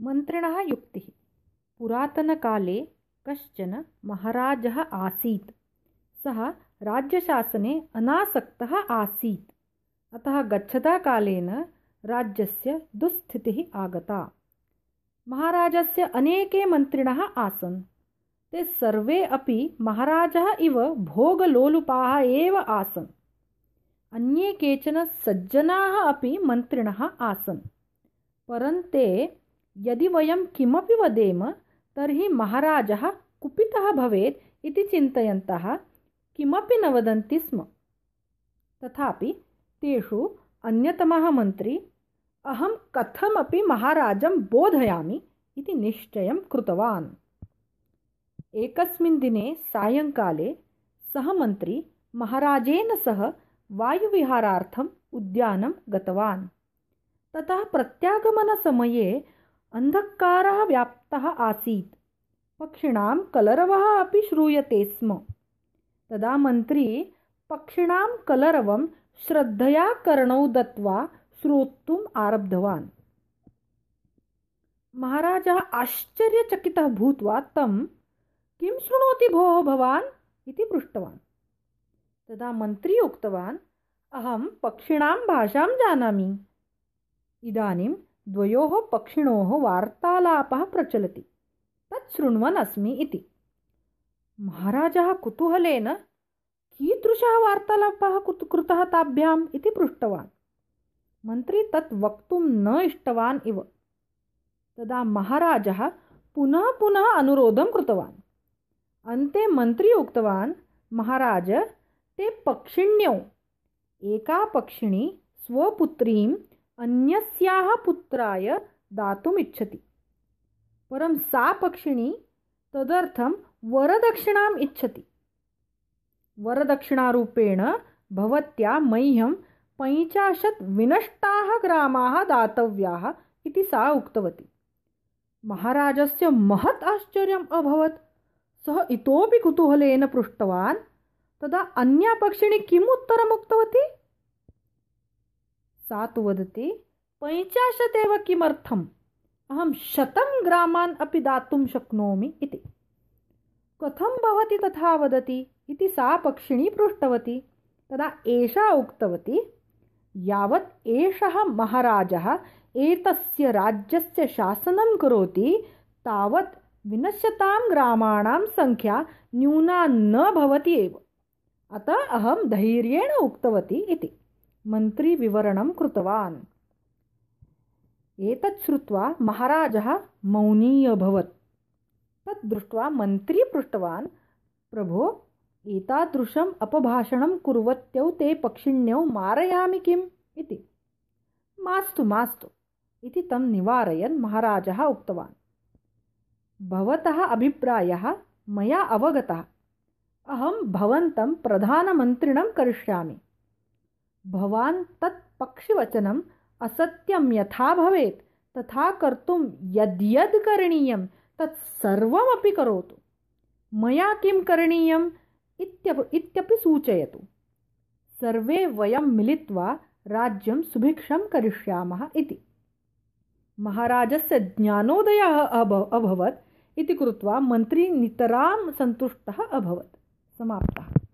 मन्त्रिणः युक्तिः। पुरातनकाले कश्चन महाराजः आसीत्। सः राज्यशासने अनासक्तः आसीत्। अतः गच्छता कालेन राज्यस्य दुःस्थितिः आगता। महाराजस्य अनेके मन्त्रिणः आसन्। ते सर्वे अपि महाराजः इव भोगलोलुपाः एव आसन्। अन्ये केचन सज्जनाः अपि मन्त्रिणः आसन्। परन्ते यदि वयं किमपि वदेम तर्हि महाराजः कुपितः भवेत् इति चिन्तयन्तः किमपि न वदन्ति स्म। तथापि तेषु अन्यतमः मन्त्री अहं कथमपि महाराजं बोधयामि इति निश्चयं कृतवान्। एकस्मिन् दिने सायङ्काले सः मन्त्री महाराजेन सह वायुविहारार्थम् उद्यानं गतवान्। ततः प्रत्यागमनसमये अन्धकारः व्याप्तः आसीत्. पक्षिणां कलरवः अपि श्रूयते स्म। तदा मन्त्री पक्षिणां कलरवं श्रद्धया कर्णौ दत्त्वा श्रोतुम् आरब्धवान्। महाराजः आश्चर्यचकितः भूत्वा तं किं शृणोति भोः भवान्? इति पृष्टवान्। तदा मन्त्री उक्तवान् अहं पक्षिणां भाषां जानामि। इदानीं द्वयोः पक्षिणोः वार्तालापः प्रचलति। तत् शृण्वन् अस्मि इति। महाराजः कुतूहलेन कीदृशः वार्तालापः कृतः ताभ्याम् इति पृष्टवान्। मन्त्री तत् वक्तुं न इष्टवान् इव। तदा महाराजः पुनः पुनः अनुरोधं कृतवान्। अन्ते मन्त्री उक्तवान् महाराज ते पक्षिण्यौ। एका पक्षिणी स्वपुत्रीं अन्यस्याः पुत्राय दातुमिच्छति। परं सा पक्षिणी तदर्थं वरदक्षिणाम् इच्छति। वरदक्षिणारूपेण भवत्या मह्यं पञ्चाशत् विनष्टाः ग्रामाः दातव्याः इति सा उक्तवती। महाराजस्य महत् आश्चर्यम् अभवत्। सः इतोपि कुतूहलेन पृष्टवान् तदा अन्या पक्षिणी किम् उत्तरम् उक्तवती सा तु वदति पञ्चाशत् एव किमर्थम् अहं शतं ग्रामान् अपि दातुं शक्नोमि इति। कथं भवति तथा वदति? इति सा पक्षिणी पृष्टवती। तदा एषा उक्तवती यावत् एषः महाराजः एतस्य राज्यस्य शासनं करोति तावत् विनश्यतां ग्रामाणां सङ्ख्या न्यूना न भवति एव। अतः अहं धैर्येण उक्तवती इति। मन्त्रीविवरणं कृतवान्। एतत् श्रुत्वा महाराजः मौनी अभवत्। तत् दृष्ट्वा मन्त्री पृष्टवान् प्रभो एतादृशम् अपभाषणं कुर्वत्यौ ते पक्षिण्यौ मारयामि किम्? इति। मास्तु मास्तु इति तं निवारयन् महाराजः उक्तवान्। भवतः अभिप्रायः मया अवगतः। अहं भवन्तं प्रधानमन्त्रिणं करिष्यामि भवान् तत् पक्षिवचनम् असत्यं यथा भवेत् तथा कर्तुं यद्यद् करणीयं तत् सर्वमपि करोतु। मया किं करणीयम् इत्यप इत्यपि सूचयतु। सर्वे वयं मिलित्वा राज्यं सुभिक्षं करिष्यामः इति। महाराजस्य ज्ञानोदयः अभ अभवत् इति कृत्वा मन्त्री नितरां सन्तुष्टः अभवत्। समाप्तः